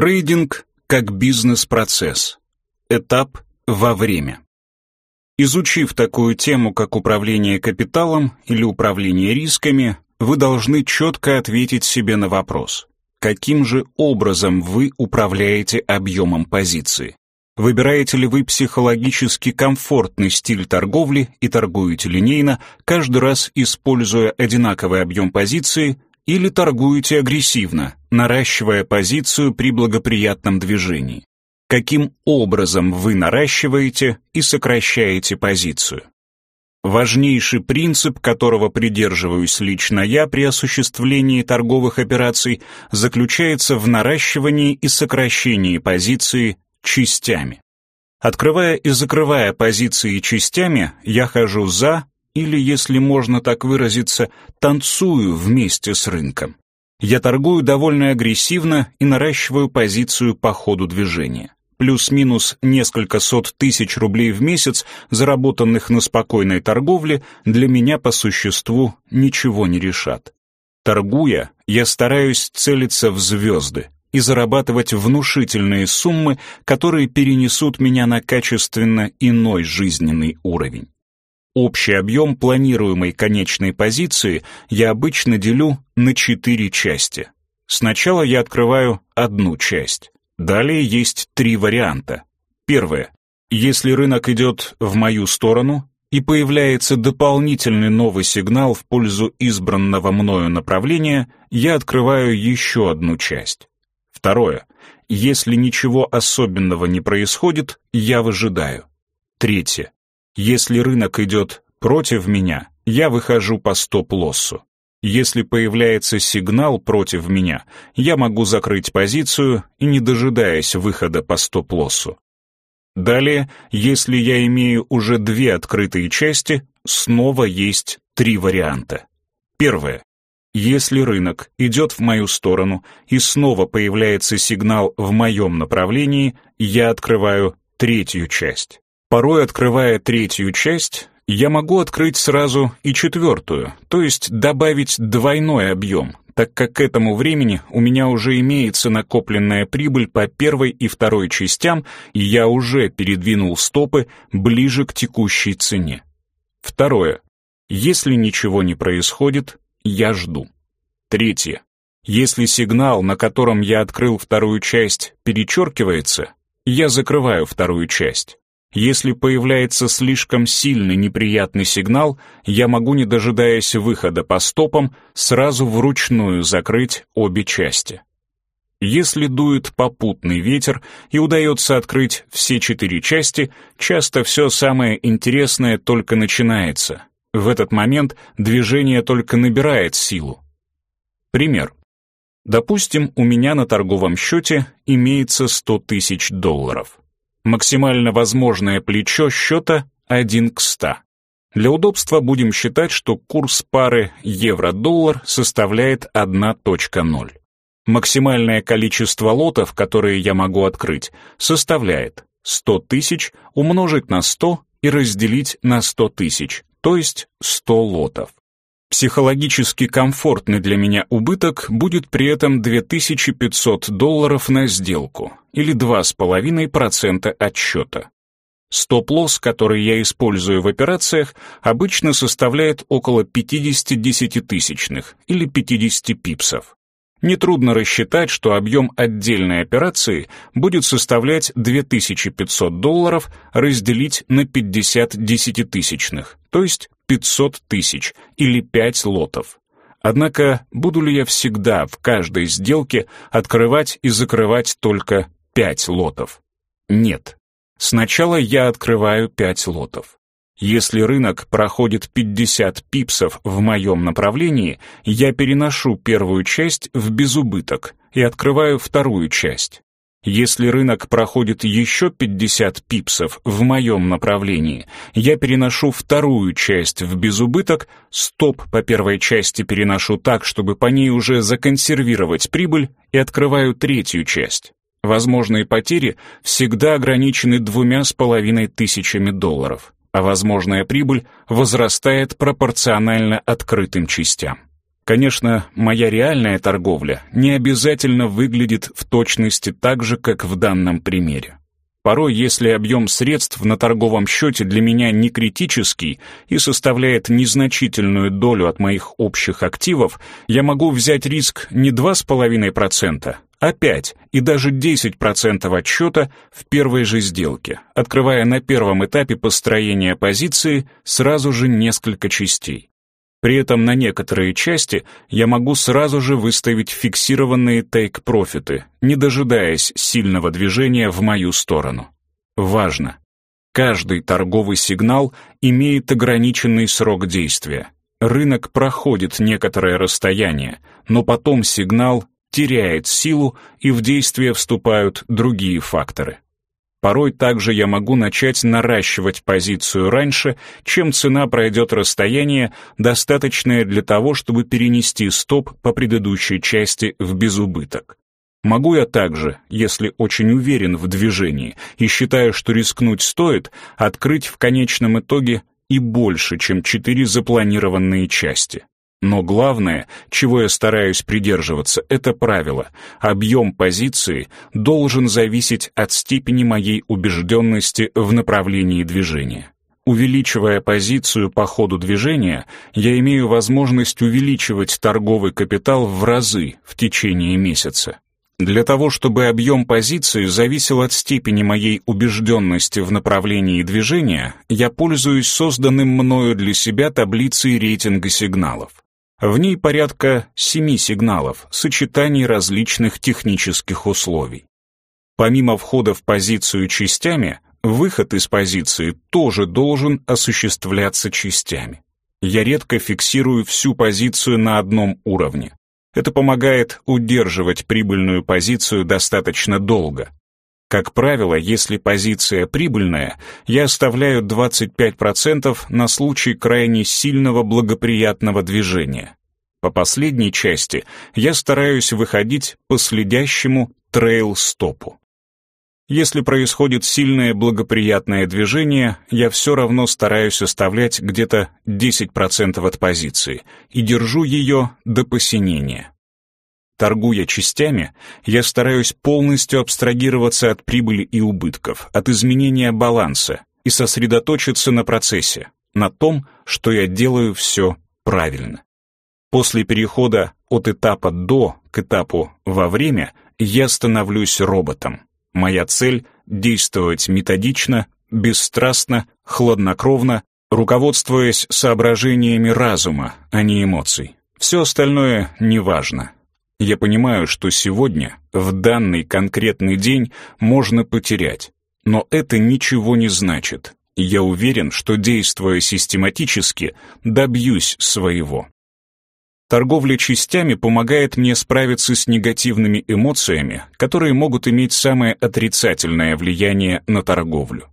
Трейдинг как бизнес-процесс. Этап во время. Изучив такую тему, как управление капиталом или управление рисками, вы должны четко ответить себе на вопрос, каким же образом вы управляете объемом позиции. Выбираете ли вы психологически комфортный стиль торговли и торгуете линейно, каждый раз используя одинаковый объем позиции, или торгуете агрессивно, наращивая позицию при благоприятном движении? Каким образом вы наращиваете и сокращаете позицию? Важнейший принцип, которого придерживаюсь лично я при осуществлении торговых операций, заключается в наращивании и сокращении позиции частями. Открывая и закрывая позиции частями, я хожу за, или, если можно так выразиться, танцую вместе с рынком. Я торгую довольно агрессивно и наращиваю позицию по ходу движения. Плюс-минус несколько сот тысяч рублей в месяц, заработанных на спокойной торговле, для меня по существу ничего не решат. Торгуя, я стараюсь целиться в звезды, и зарабатывать внушительные суммы, которые перенесут меня на качественно иной жизненный уровень. Общий объем планируемой конечной позиции я обычно делю на четыре части. Сначала я открываю одну часть. Далее есть три варианта. Первое. Если рынок идет в мою сторону и появляется дополнительный новый сигнал в пользу избранного мною направления, я открываю еще одну часть. Второе. Если ничего особенного не происходит, я выжидаю. Третье. Если рынок идет против меня, я выхожу по стоп-лоссу. Если появляется сигнал против меня, я могу закрыть позицию и не дожидаясь выхода по стоп-лоссу. Далее, если я имею уже две открытые части, снова есть три варианта. Первое. Если рынок идет в мою сторону и снова появляется сигнал в моем направлении, я открываю третью часть. Порой, открывая третью часть, я могу открыть сразу и четвертую, то есть добавить двойной объем, так как к этому времени у меня уже имеется накопленная прибыль по первой и второй частям, и я уже передвинул стопы ближе к текущей цене. Второе. Если ничего не происходит, я жду. Третье. Если сигнал, на котором я открыл вторую часть, перечеркивается, я закрываю вторую часть. Если появляется слишком сильный неприятный сигнал, я могу, не дожидаясь выхода по стопам, сразу вручную закрыть обе части. Если дует попутный ветер и удается открыть все четыре части, часто все самое интересное только начинается. В этот момент движение только набирает силу. Пример. Допустим, у меня на торговом счете имеется 100 тысяч долларов. Максимально возможное плечо счета 1 к 100. Для удобства будем считать, что курс пары евро-доллар составляет 1.0. Максимальное количество лотов, которые я могу открыть, составляет 100 тысяч умножить на 100 и разделить на 100 тысяч, то есть 100 лотов. Психологически комфортный для меня убыток будет при этом 2500 долларов на сделку, или 2,5% отсчета. Стоп-лосс, который я использую в операциях, обычно составляет около 50 десятитысячных или 50 пипсов. Нетрудно рассчитать, что объем отдельной операции будет составлять 2500 долларов разделить на 50 десятитысячных, то есть 500 тысяч или 5 лотов. Однако буду ли я всегда в каждой сделке открывать и закрывать только 5 лотов? Нет. Сначала я открываю 5 лотов. Если рынок проходит 50 пипсов в моем направлении, я переношу первую часть в безубыток и открываю вторую часть. Если рынок проходит еще 50 пипсов в моем направлении, я переношу вторую часть в безубыток, стоп по первой части переношу так, чтобы по ней уже законсервировать прибыль, и открываю третью часть. Возможные потери всегда ограничены двумя с половиной тысячами долларов а возможная прибыль возрастает пропорционально открытым частям. Конечно, моя реальная торговля не обязательно выглядит в точности так же, как в данном примере. Порой, если объем средств на торговом счете для меня не критический и составляет незначительную долю от моих общих активов, я могу взять риск не 2,5%, а 5 и даже 10% отсчета в первой же сделке, открывая на первом этапе построения позиции сразу же несколько частей. При этом на некоторые части я могу сразу же выставить фиксированные тейк-профиты, не дожидаясь сильного движения в мою сторону. Важно. Каждый торговый сигнал имеет ограниченный срок действия. Рынок проходит некоторое расстояние, но потом сигнал теряет силу и в действие вступают другие факторы. Порой также я могу начать наращивать позицию раньше, чем цена пройдет расстояние, достаточное для того, чтобы перенести стоп по предыдущей части в безубыток. Могу я также, если очень уверен в движении и считаю, что рискнуть стоит, открыть в конечном итоге и больше, чем четыре запланированные части. Но главное, чего я стараюсь придерживаться, это правило. Объем позиции должен зависеть от степени моей убежденности в направлении движения. Увеличивая позицию по ходу движения, я имею возможность увеличивать торговый капитал в разы в течение месяца. Для того, чтобы объем позиции зависел от степени моей убежденности в направлении движения, я пользуюсь созданным мною для себя таблицей рейтинга сигналов. В ней порядка семи сигналов, сочетаний различных технических условий. Помимо входа в позицию частями, выход из позиции тоже должен осуществляться частями. Я редко фиксирую всю позицию на одном уровне. Это помогает удерживать прибыльную позицию достаточно долго. Как правило, если позиция прибыльная, я оставляю 25% на случай крайне сильного благоприятного движения. По последней части я стараюсь выходить по следящему трейл-стопу. Если происходит сильное благоприятное движение, я все равно стараюсь оставлять где-то 10% от позиции и держу ее до посинения. Торгуя частями, я стараюсь полностью абстрагироваться от прибыли и убытков, от изменения баланса и сосредоточиться на процессе, на том, что я делаю все правильно. После перехода от этапа «до» к этапу «во время» я становлюсь роботом. Моя цель — действовать методично, бесстрастно, хладнокровно, руководствуясь соображениями разума, а не эмоций. Все остальное неважно. Я понимаю, что сегодня, в данный конкретный день, можно потерять. Но это ничего не значит. Я уверен, что, действуя систематически, добьюсь своего. Торговля частями помогает мне справиться с негативными эмоциями, которые могут иметь самое отрицательное влияние на торговлю.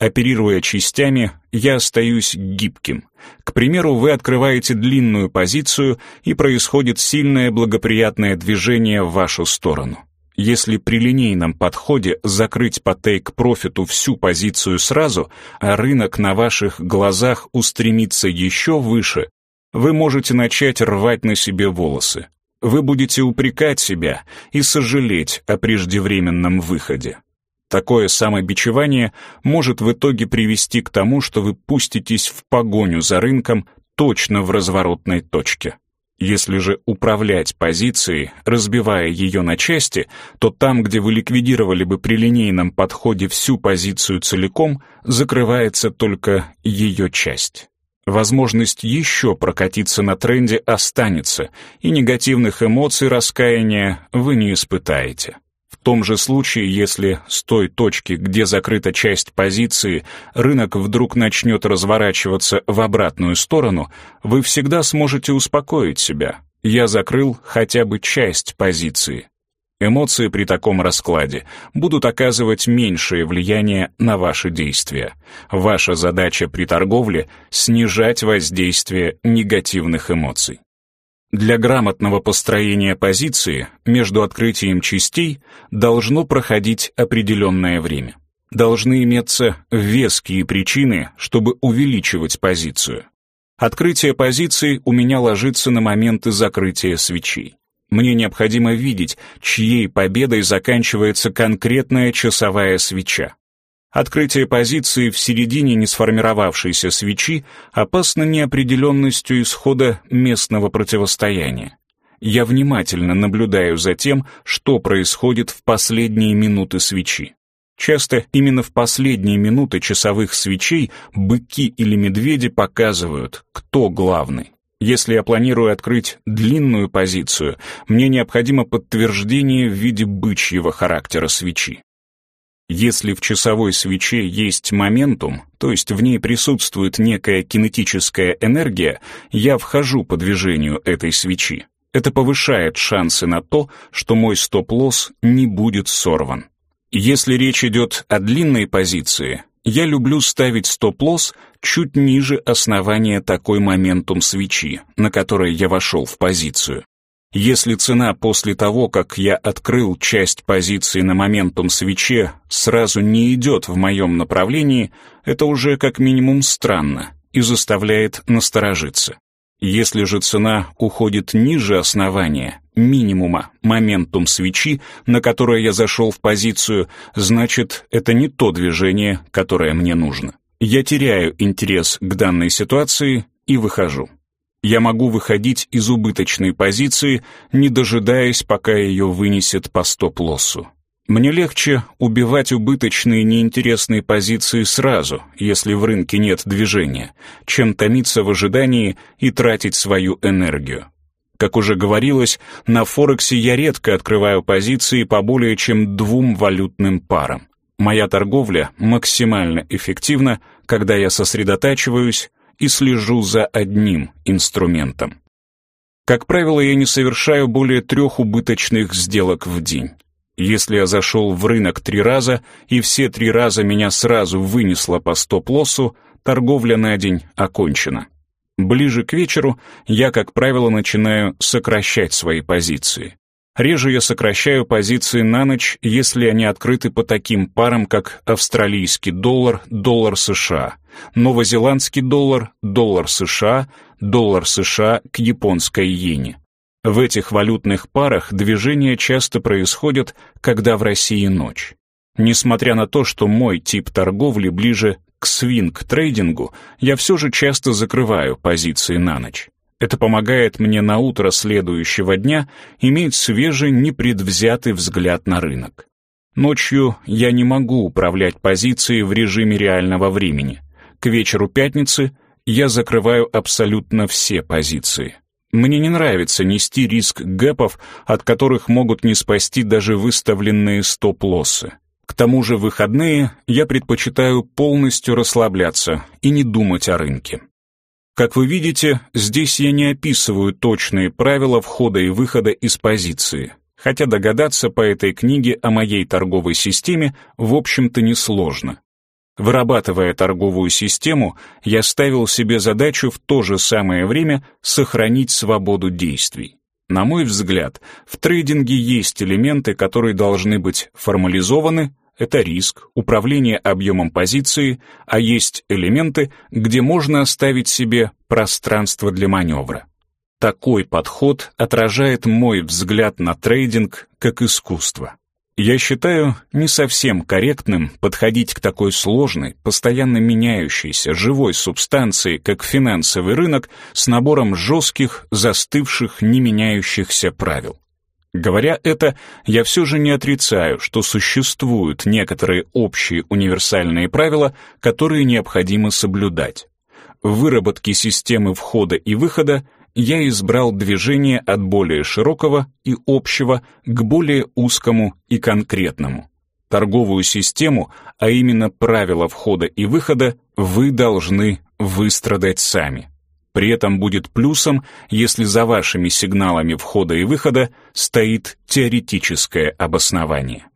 Оперируя частями, я остаюсь гибким. К примеру, вы открываете длинную позицию, и происходит сильное благоприятное движение в вашу сторону. Если при линейном подходе закрыть по тейк-профиту всю позицию сразу, а рынок на ваших глазах устремится еще выше, вы можете начать рвать на себе волосы. Вы будете упрекать себя и сожалеть о преждевременном выходе. Такое самобичевание может в итоге привести к тому, что вы пуститесь в погоню за рынком точно в разворотной точке. Если же управлять позицией, разбивая ее на части, то там, где вы ликвидировали бы при линейном подходе всю позицию целиком, закрывается только ее часть. Возможность еще прокатиться на тренде останется, и негативных эмоций раскаяния вы не испытаете. Том же случае, если с той точки, где закрыта часть позиции, рынок вдруг начнет разворачиваться в обратную сторону, вы всегда сможете успокоить себя. Я закрыл хотя бы часть позиции. Эмоции при таком раскладе будут оказывать меньшее влияние на ваши действия. Ваша задача при торговле — снижать воздействие негативных эмоций. Для грамотного построения позиции между открытием частей должно проходить определенное время. Должны иметься веские причины, чтобы увеличивать позицию. Открытие позиций у меня ложится на моменты закрытия свечей. Мне необходимо видеть, чьей победой заканчивается конкретная часовая свеча. Открытие позиции в середине не сформировавшейся свечи опасно неопределенностью исхода местного противостояния. Я внимательно наблюдаю за тем, что происходит в последние минуты свечи. Часто именно в последние минуты часовых свечей быки или медведи показывают, кто главный. Если я планирую открыть длинную позицию, мне необходимо подтверждение в виде бычьего характера свечи. Если в часовой свече есть моментум, то есть в ней присутствует некая кинетическая энергия, я вхожу по движению этой свечи. Это повышает шансы на то, что мой стоп-лосс не будет сорван. Если речь идет о длинной позиции, я люблю ставить стоп-лосс чуть ниже основания такой моментум свечи, на которой я вошел в позицию. Если цена после того, как я открыл часть позиции на моментум свече, сразу не идет в моем направлении, это уже как минимум странно и заставляет насторожиться. Если же цена уходит ниже основания, минимума, моментум свечи, на которое я зашел в позицию, значит, это не то движение, которое мне нужно. Я теряю интерес к данной ситуации и выхожу. Я могу выходить из убыточной позиции, не дожидаясь, пока ее вынесет по стоп-лоссу. Мне легче убивать убыточные неинтересные позиции сразу, если в рынке нет движения, чем томиться в ожидании и тратить свою энергию. Как уже говорилось, на Форексе я редко открываю позиции по более чем двум валютным парам. Моя торговля максимально эффективна, когда я сосредотачиваюсь и слежу за одним инструментом. Как правило, я не совершаю более трех убыточных сделок в день. Если я зашел в рынок три раза, и все три раза меня сразу вынесло по стоп-лоссу, торговля на день окончена. Ближе к вечеру я, как правило, начинаю сокращать свои позиции. Реже я сокращаю позиции на ночь, если они открыты по таким парам, как австралийский доллар, доллар США, новозеландский доллар, доллар США, доллар США к японской иене. В этих валютных парах движения часто происходят, когда в России ночь. Несмотря на то, что мой тип торговли ближе к свинг-трейдингу, я все же часто закрываю позиции на ночь. Это помогает мне на утро следующего дня иметь свежий, непредвзятый взгляд на рынок. Ночью я не могу управлять позицией в режиме реального времени. К вечеру пятницы я закрываю абсолютно все позиции. Мне не нравится нести риск гэпов, от которых могут не спасти даже выставленные стоп-лоссы. К тому же в выходные я предпочитаю полностью расслабляться и не думать о рынке. Как вы видите, здесь я не описываю точные правила входа и выхода из позиции, хотя догадаться по этой книге о моей торговой системе в общем-то несложно. Вырабатывая торговую систему, я ставил себе задачу в то же самое время сохранить свободу действий. На мой взгляд, в трейдинге есть элементы, которые должны быть формализованы, это риск, управление объемом позиции, а есть элементы, где можно оставить себе пространство для маневра. Такой подход отражает мой взгляд на трейдинг как искусство. Я считаю не совсем корректным подходить к такой сложной, постоянно меняющейся, живой субстанции, как финансовый рынок, с набором жестких, застывших, не меняющихся правил. Говоря это, я все же не отрицаю, что существуют некоторые общие универсальные правила, которые необходимо соблюдать. В выработке системы входа и выхода я избрал движение от более широкого и общего к более узкому и конкретному. Торговую систему, а именно правила входа и выхода, вы должны выстрадать сами. При этом будет плюсом, если за вашими сигналами входа и выхода стоит теоретическое обоснование.